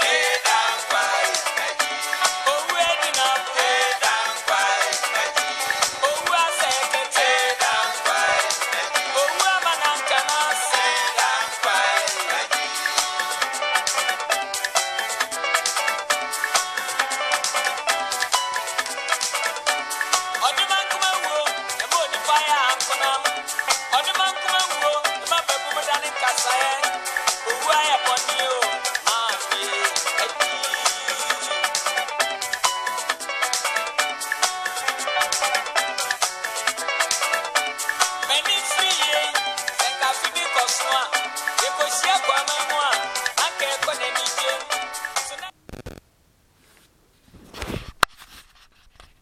máa